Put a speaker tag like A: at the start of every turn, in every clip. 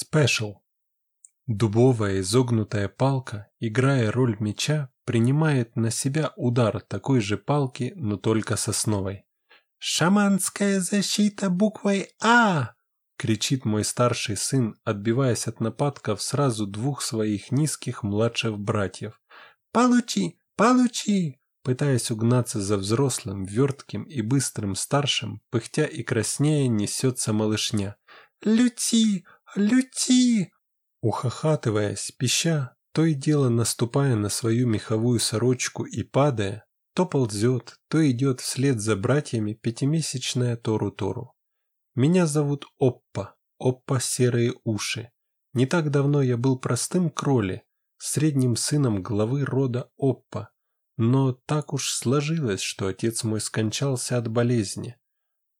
A: Спешл. Дубовая изогнутая палка, играя роль меча, принимает на себя удар такой же палки, но только сосновой. «Шаманская защита буквой А!» — кричит мой старший сын, отбиваясь от нападков сразу двух своих низких младших братьев. «Получи! Получи!» Пытаясь угнаться за взрослым, вертким и быстрым старшим, пыхтя и краснея несется малышня. «Люти! Люти!» Ухахатываясь, пища, то и дело наступая на свою меховую сорочку и падая, то ползет, то идет вслед за братьями пятимесячная Тору-Тору. Меня зовут Оппа, Оппа Серые Уши. Не так давно я был простым кроли, средним сыном главы рода Оппа, но так уж сложилось, что отец мой скончался от болезни.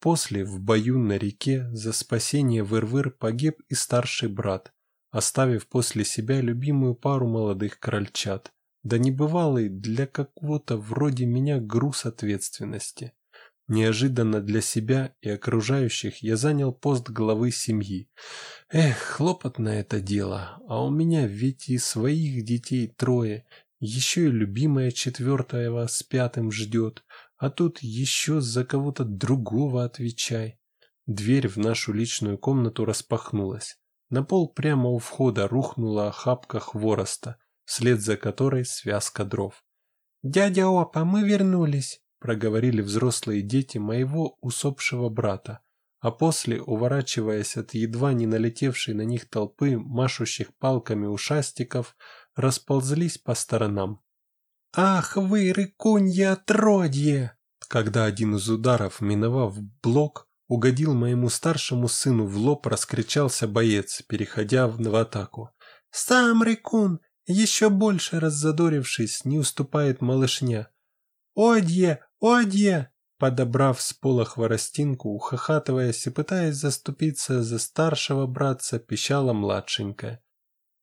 A: После в бою на реке за спасение Вырвыр погиб и старший брат, оставив после себя любимую пару молодых крольчат, да небывалый для какого-то вроде меня груз ответственности. Неожиданно для себя и окружающих я занял пост главы семьи. Эх, хлопотное это дело, а у меня ведь и своих детей трое, еще и любимая четвертая с пятым ждет, а тут еще за кого-то другого отвечай. Дверь в нашу личную комнату распахнулась. На пол прямо у входа рухнула охапка хвороста, вслед за которой связка дров. «Дядя Опа, мы вернулись!» — проговорили взрослые дети моего усопшего брата, а после, уворачиваясь от едва не налетевшей на них толпы машущих палками ушастиков, расползлись по сторонам. «Ах вы, рыкунья отродье!» Когда один из ударов, миновав блок, угодил моему старшему сыну в лоб, раскричался боец, переходя в атаку. «Сам рыкун!» Еще больше раззадорившись, не уступает малышня. «Одье! Одье!» Подобрав с пола хворостинку, ухахатываясь и пытаясь заступиться за старшего братца, пищала младшенькая.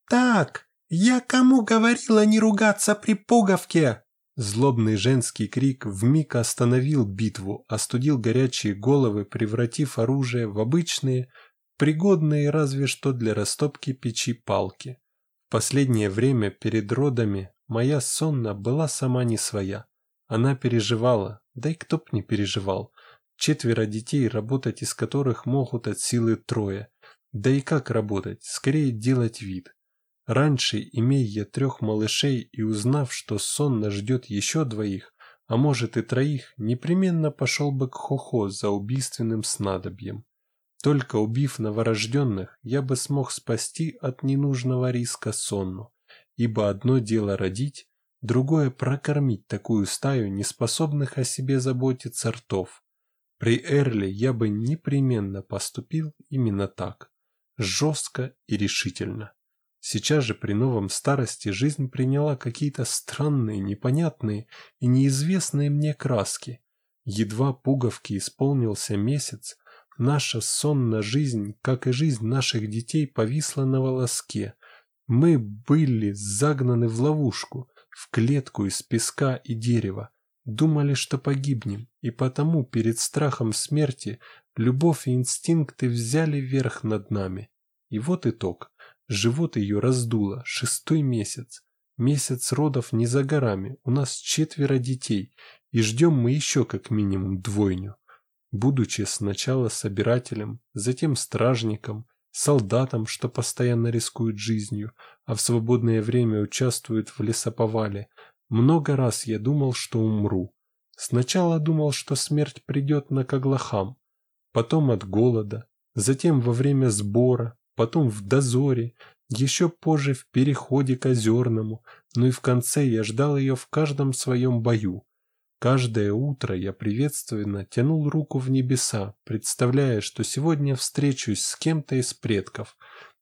A: «Так, я кому говорила не ругаться при пуговке?» Злобный женский крик вмиг остановил битву, остудил горячие головы, превратив оружие в обычные, пригодные разве что для растопки печи палки. В последнее время перед родами моя сонна была сама не своя. Она переживала, да и кто б не переживал. Четверо детей, работать из которых могут от силы трое. Да и как работать, скорее делать вид. Раньше, имея я трех малышей и узнав, что сонно ждет еще двоих, а может и троих, непременно пошел бы к Хохо за убийственным снадобьем. Только убив новорожденных, я бы смог спасти от ненужного риска сонну, ибо одно дело родить, другое прокормить такую стаю неспособных о себе заботиться ртов. При Эрле я бы непременно поступил именно так, жестко и решительно. Сейчас же при новом старости жизнь приняла какие-то странные, непонятные и неизвестные мне краски. Едва пуговки исполнился месяц, наша сонная жизнь, как и жизнь наших детей, повисла на волоске. Мы были загнаны в ловушку, в клетку из песка и дерева, думали, что погибнем, и потому перед страхом смерти любовь и инстинкты взяли верх над нами. И вот итог. Живот ее раздуло, шестой месяц. Месяц родов не за горами, у нас четверо детей, и ждем мы еще как минимум двойню. Будучи сначала собирателем, затем стражником, солдатом, что постоянно рискует жизнью, а в свободное время участвует в лесоповале. Много раз я думал, что умру. Сначала думал, что смерть придет на Каглахам, потом от голода, затем во время сбора, потом в дозоре, еще позже в переходе к Озерному, ну и в конце я ждал ее в каждом своем бою. Каждое утро я приветственно тянул руку в небеса, представляя, что сегодня встречусь с кем-то из предков,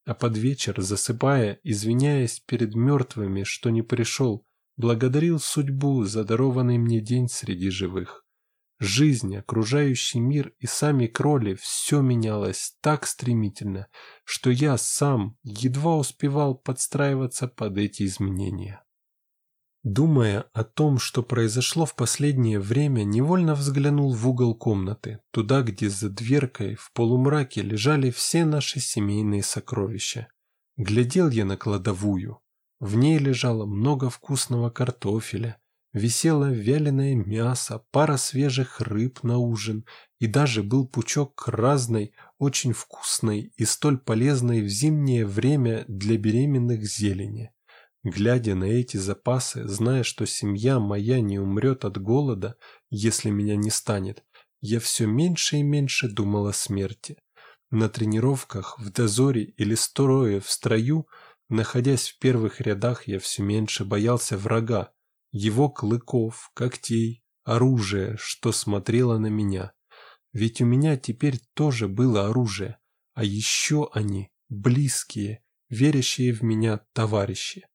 A: а под вечер, засыпая, извиняясь перед мертвыми, что не пришел, благодарил судьбу за дарованный мне день среди живых. Жизнь, окружающий мир и сами кроли – все менялось так стремительно, что я сам едва успевал подстраиваться под эти изменения. Думая о том, что произошло в последнее время, невольно взглянул в угол комнаты, туда, где за дверкой в полумраке лежали все наши семейные сокровища. Глядел я на кладовую. В ней лежало много вкусного картофеля, висело вяленое мясо, пара свежих рыб на ужин и даже был пучок разной, очень вкусной и столь полезной в зимнее время для беременных зелени. Глядя на эти запасы, зная, что семья моя не умрет от голода, если меня не станет, я все меньше и меньше думал о смерти. На тренировках, в дозоре или строя в строю, находясь в первых рядах, я все меньше боялся врага, его клыков, когтей, оружия, что смотрело на меня. Ведь у меня теперь тоже было оружие, а еще они, близкие, верящие в меня товарищи.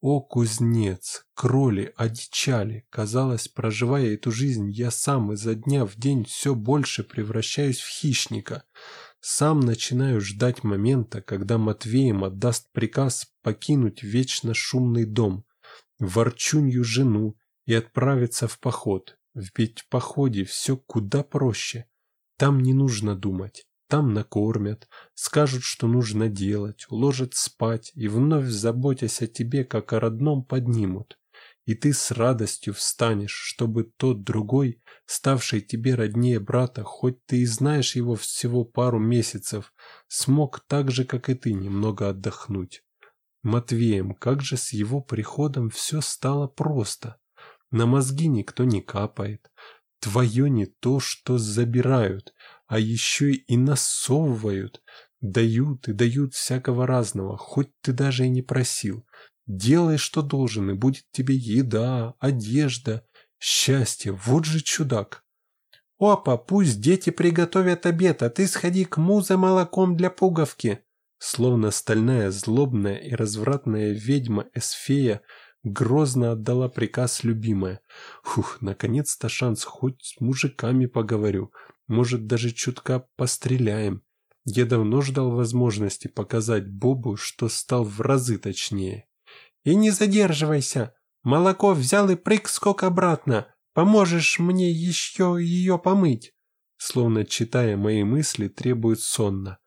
A: О, кузнец, кроли одичали. Казалось, проживая эту жизнь, я сам изо дня в день все больше превращаюсь в хищника. Сам начинаю ждать момента, когда Матвеем отдаст приказ покинуть вечно шумный дом, ворчунью жену и отправиться в поход. Ведь в походе все куда проще. Там не нужно думать. Там накормят, скажут, что нужно делать, уложат спать и вновь, заботясь о тебе, как о родном, поднимут. И ты с радостью встанешь, чтобы тот другой, ставший тебе роднее брата, хоть ты и знаешь его всего пару месяцев, смог так же, как и ты, немного отдохнуть. Матвеем, как же с его приходом все стало просто. На мозги никто не капает. Твое не то, что забирают, а еще и насовывают. Дают и дают всякого разного, хоть ты даже и не просил. Делай, что должен, и будет тебе еда, одежда, счастье. Вот же чудак. Опа, пусть дети приготовят обед, а ты сходи к му за молоком для пуговки. Словно стальная, злобная и развратная ведьма Эсфея грозно отдала приказ любимая. Фух, наконец-то шанс, хоть с мужиками поговорю. Может, даже чутка постреляем. Я давно ждал возможности показать Бобу, что стал в разы точнее. «И не задерживайся! Молоко взял и прыг скок обратно! Поможешь мне еще ее помыть!» Словно читая мои мысли, требует сонно.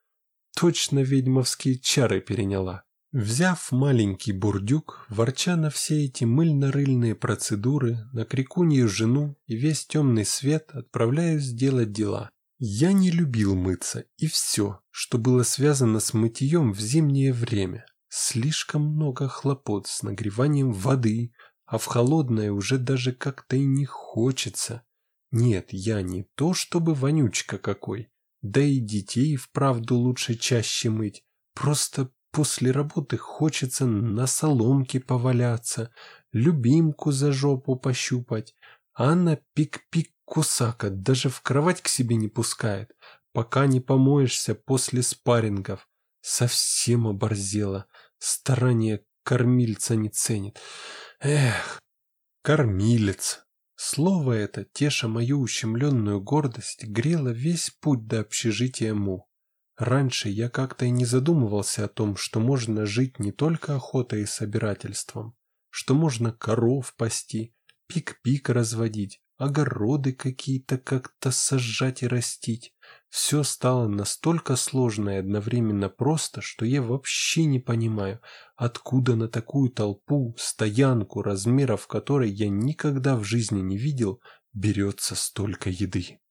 A: Точно ведьмовские чары переняла. Взяв маленький бурдюк, ворча на все эти мыльно-рыльные процедуры, на крикунью жену и весь темный свет, отправляюсь делать дела. Я не любил мыться, и все, что было связано с мытьем в зимнее время. Слишком много хлопот с нагреванием воды, а в холодное уже даже как-то и не хочется. Нет, я не то чтобы вонючка какой, да и детей вправду лучше чаще мыть, просто После работы хочется на соломке поваляться, любимку за жопу пощупать. А она пик-пик кусака, даже в кровать к себе не пускает, пока не помоешься после спаррингов. Совсем оборзела, старание кормильца не ценит. Эх, кормилец. Слово это, теша мою ущемленную гордость, грело весь путь до общежития Му. Раньше я как-то и не задумывался о том, что можно жить не только охотой и собирательством, что можно коров пасти, пик-пик разводить, огороды какие-то как-то сажать и растить. Все стало настолько сложно и одновременно просто, что я вообще не понимаю, откуда на такую толпу, стоянку, размеров которой я никогда в жизни не видел, берется столько еды.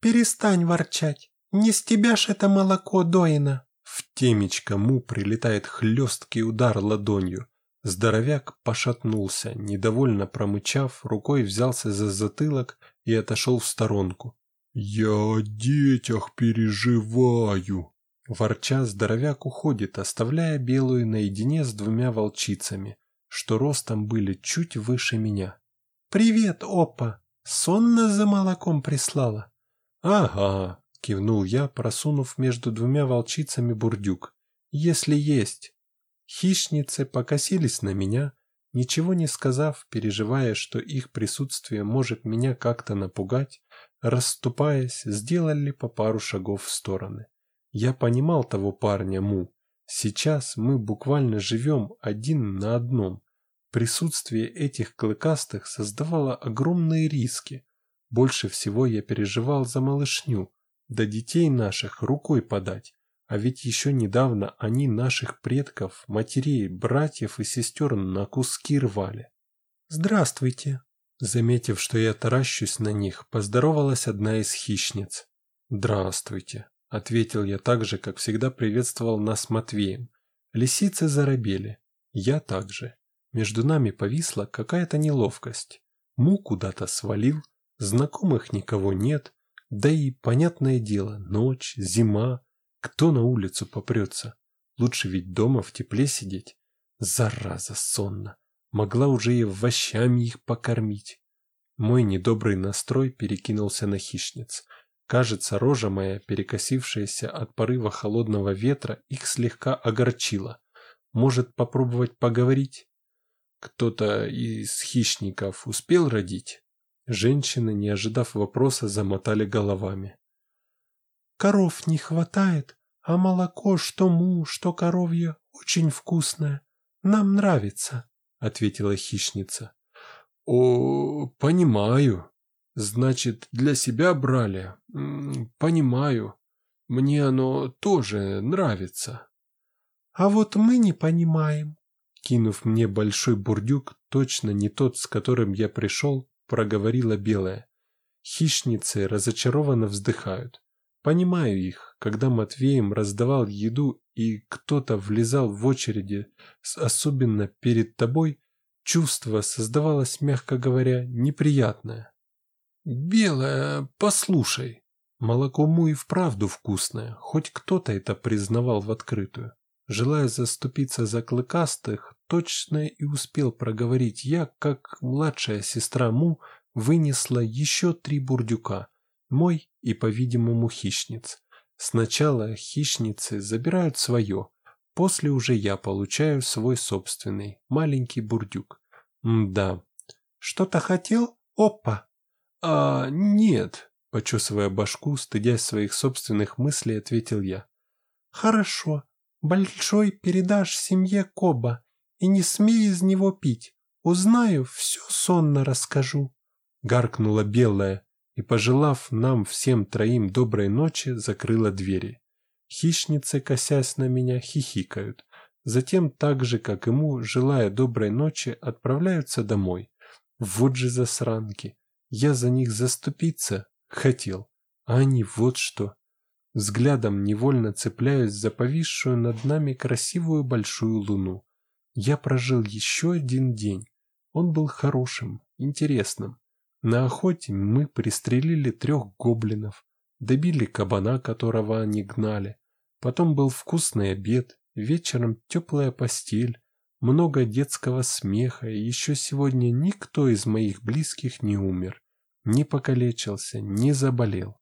B: «Перестань ворчать! Не с тебя ж это молоко доина!»
A: В темечко Му прилетает хлесткий удар ладонью. Здоровяк пошатнулся, недовольно промычав, рукой взялся за затылок и отошел в сторонку. «Я о детях переживаю!» Ворча, здоровяк уходит, оставляя белую наедине с двумя волчицами, что ростом были чуть выше меня.
B: «Привет, Опа! Сонно за молоком прислала?»
A: «Ага», — кивнул я, просунув между двумя волчицами бурдюк. «Если есть». Хищницы покосились на меня, ничего не сказав, переживая, что их присутствие может меня как-то напугать, расступаясь, сделали по пару шагов в стороны. Я понимал того парня Му. Сейчас мы буквально живем один на одном. Присутствие этих клыкастых создавало огромные риски. Больше всего я переживал за малышню, да детей наших рукой подать. А ведь еще недавно они наших предков, матерей, братьев и сестер на куски рвали.
B: «Здравствуйте!»
A: Заметив, что я таращусь на них, поздоровалась одна из хищниц. «Здравствуйте!» — ответил я так же, как всегда приветствовал нас Матвеем. Лисицы заробели. Я также. Между нами повисла какая-то неловкость. Му куда-то свалил, знакомых никого нет, да и, понятное дело, ночь, зима, кто на улицу попрется? Лучше ведь дома в тепле сидеть. Зараза сонно. Могла уже и овощами их покормить. Мой недобрый настрой перекинулся на хищниц. Кажется, рожа моя, перекосившаяся от порыва холодного ветра, их слегка огорчила. Может, попробовать поговорить? Кто-то из хищников успел родить? Женщины, не ожидав вопроса, замотали головами.
B: Коров не хватает, а молоко, что му, что коровье, очень вкусное. Нам нравится, — ответила хищница.
A: — О, понимаю. Значит, для себя брали. Понимаю. Мне оно тоже нравится.
B: — А вот мы не понимаем.
A: Кинув мне большой бурдюк, точно не тот, с которым я пришел, проговорила белая. Хищницы разочарованно вздыхают. Понимаю их, когда Матвеем раздавал еду и кто-то влезал в очереди, особенно перед тобой, чувство создавалось, мягко говоря, неприятное. «Белая, послушай, молоко му и вправду вкусное, хоть кто-то это признавал в открытую. Желая заступиться за клыкастых, точно и успел проговорить я, как младшая сестра Му вынесла еще три бурдюка, мой и, по-видимому, хищниц. Сначала хищницы забирают свое, после уже я получаю свой собственный, маленький бурдюк. да.
B: Что-то хотел? Опа!
A: А, нет, почесывая башку, стыдясь своих собственных мыслей, ответил я.
B: Хорошо. Большой передашь семье Коба и не смей из него пить. Узнаю, все сонно расскажу.
A: Гаркнула белая, и, пожелав нам всем троим доброй ночи, закрыла двери. Хищницы, косясь на меня, хихикают. Затем, так же, как ему, желая доброй ночи, отправляются домой. Вот же засранки. Я за них заступиться хотел, а они вот что. Взглядом невольно цепляюсь за повисшую над нами красивую большую луну. Я прожил еще один день. Он был хорошим, интересным. На охоте мы пристрелили трех гоблинов, добили кабана, которого они гнали. Потом был вкусный обед, вечером теплая постель, много детского смеха, и еще сегодня никто из моих близких не умер, не покалечился, не заболел.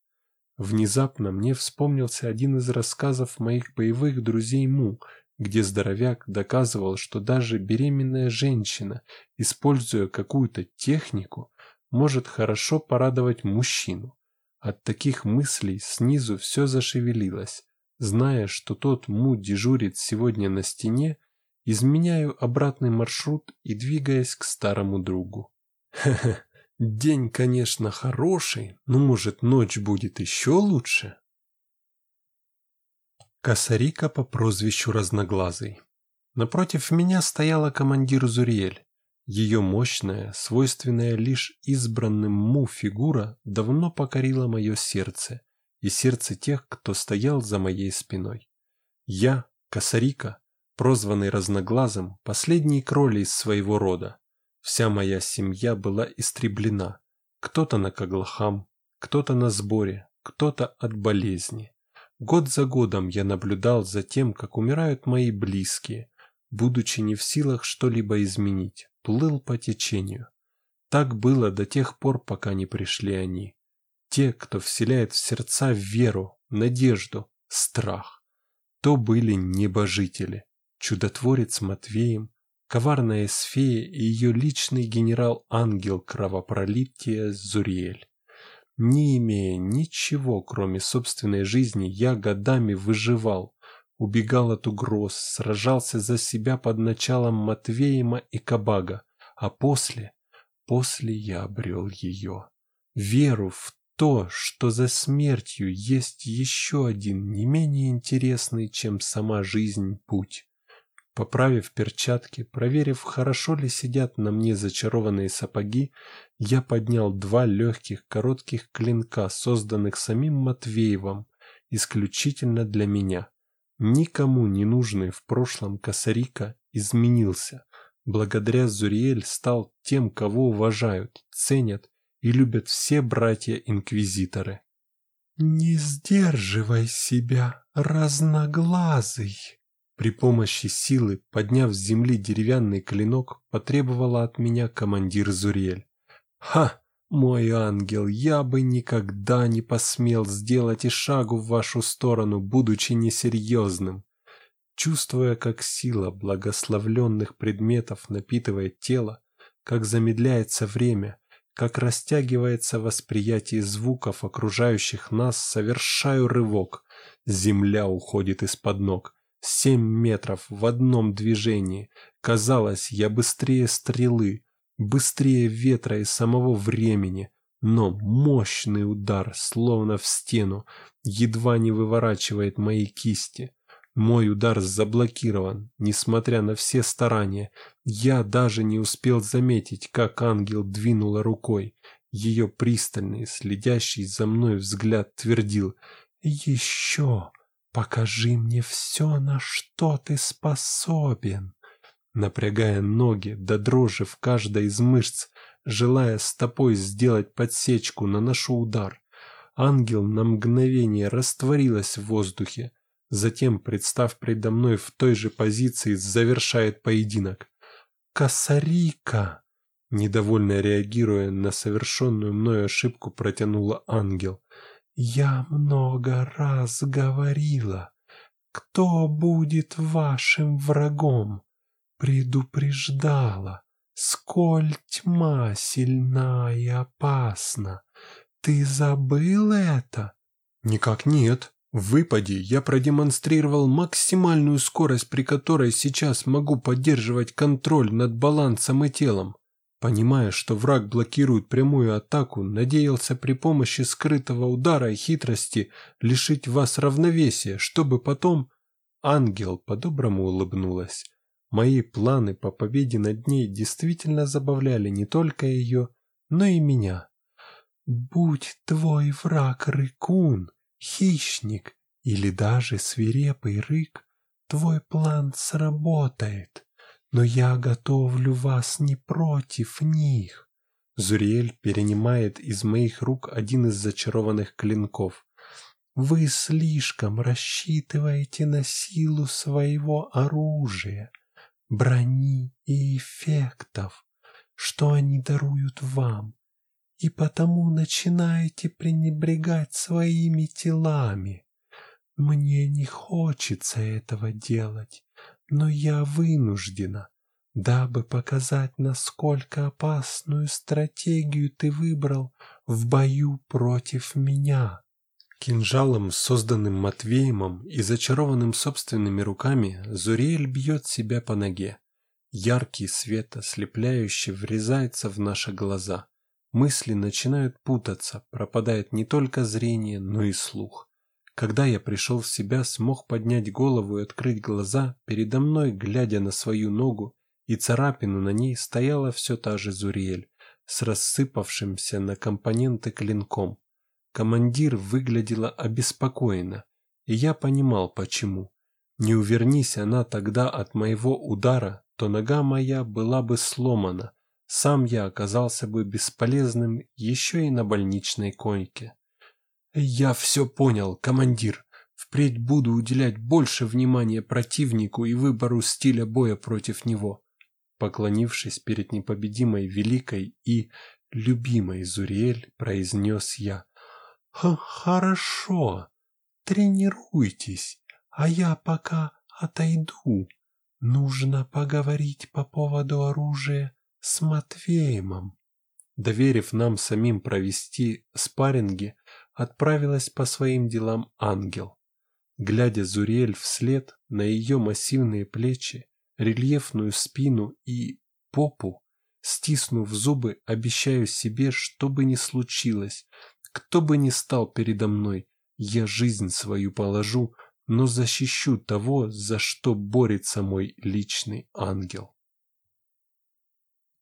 A: Внезапно мне вспомнился один из рассказов моих боевых друзей Му, где здоровяк доказывал, что даже беременная женщина, используя какую-то технику, может хорошо порадовать мужчину. От таких мыслей снизу все зашевелилось. Зная, что тот му дежурит сегодня на стене, изменяю обратный маршрут и двигаясь к старому другу. Хе-хе, день, конечно, хороший, но, может, ночь будет еще лучше? Косарика по прозвищу Разноглазый. Напротив меня стояла командир Зуриэль. Ее мощная, свойственная лишь избранным му фигура давно покорила мое сердце и сердце тех, кто стоял за моей спиной. Я, Косарика, прозванный Разноглазым, последний кроль из своего рода. Вся моя семья была истреблена. Кто-то на Каглахам, кто-то на сборе, кто-то от болезни. Год за годом я наблюдал за тем, как умирают мои близкие, будучи не в силах что-либо изменить плыл по течению. Так было до тех пор, пока не пришли они. Те, кто вселяет в сердца веру, надежду, страх. То были небожители, чудотворец Матвеем, коварная Эсфея и ее личный генерал-ангел кровопролития Зуриэль. Не имея ничего, кроме собственной жизни, я годами выживал, убегал от угроз, сражался за себя под началом Матвеема и Кабага, а после, после я обрел ее. Веру в то, что за смертью есть еще один не менее интересный, чем сама жизнь, путь. Поправив перчатки, проверив, хорошо ли сидят на мне зачарованные сапоги, я поднял два легких коротких клинка, созданных самим Матвеевым, исключительно для меня. Никому не нужный в прошлом косарика изменился. Благодаря Зуриэль стал тем, кого уважают, ценят и любят все братья-инквизиторы.
B: «Не сдерживай себя, разноглазый!»
A: При помощи силы, подняв с земли деревянный клинок, потребовала от меня командир Зурель. «Ха! Мой ангел, я бы никогда не посмел сделать и шагу в вашу сторону, будучи несерьезным!» Чувствуя, как сила благословленных предметов напитывает тело, как замедляется время, как растягивается восприятие звуков окружающих нас, совершаю рывок. Земля уходит из-под ног. Семь метров в одном движении. Казалось, я быстрее стрелы, быстрее ветра и самого времени. Но мощный удар, словно в стену, едва не выворачивает мои кисти. Мой удар заблокирован, несмотря на все старания. Я даже не успел заметить, как ангел двинула рукой. Ее пристальный, следящий за мной взгляд твердил «Еще!» «Покажи мне все, на что ты способен!» Напрягая ноги до дрожи в каждой из мышц, желая стопой сделать подсечку, наношу удар. Ангел на мгновение растворилась в воздухе, затем, представ предо мной в той же позиции, завершает поединок. «Косарика!» Недовольно реагируя на совершенную мною ошибку, протянула ангел. Я много раз говорила, кто будет вашим врагом. Предупреждала, сколь тьма сильна и опасна. Ты забыл это? Никак нет. В выпаде я продемонстрировал максимальную скорость, при которой сейчас могу поддерживать контроль над балансом и телом. Понимая, что враг блокирует прямую атаку, надеялся при помощи скрытого удара и хитрости лишить вас равновесия, чтобы потом... Ангел по-доброму улыбнулась. Мои планы по победе над ней действительно забавляли не только ее, но и меня. «Будь твой враг рыкун, хищник или даже свирепый рык, твой план сработает», но я готовлю вас не против них. Зуриэль перенимает из моих рук один из зачарованных клинков.
B: Вы слишком рассчитываете на силу своего оружия, брони и эффектов, что они даруют вам, и потому начинаете пренебрегать своими телами. Мне не хочется этого делать, но я вынуждена, дабы показать, насколько опасную стратегию ты выбрал в бою против меня.
A: Кинжалом, созданным Матвеемом и зачарованным собственными руками, Зуриэль бьет себя по ноге. Яркий свет, ослепляющий, врезается в наши глаза. Мысли начинают путаться, пропадает не только зрение, но и слух. Когда я пришел в себя, смог поднять голову и открыть глаза, передо мной, глядя на свою ногу и царапину на ней, стояла все та же Зуриэль с рассыпавшимся на компоненты клинком. Командир выглядела обеспокоенно, и я понимал, почему. Не увернись она тогда от моего удара, то нога моя была бы сломана, сам я оказался бы бесполезным еще и на больничной койке. «Я все понял, командир. Впредь буду уделять больше внимания противнику и выбору стиля боя против него». Поклонившись перед непобедимой великой и любимой Зуриэль, произнес я.
B: «Хорошо, тренируйтесь, а я пока отойду. Нужно поговорить по поводу оружия с Матвеемом».
A: Доверив нам самим провести спарринги, отправилась по своим делам ангел. Глядя Зуриэль вслед на ее массивные плечи, рельефную спину и попу, стиснув зубы, обещаю себе, что бы ни случилось, кто бы ни стал передо мной, я жизнь свою положу, но защищу того, за что борется мой личный ангел.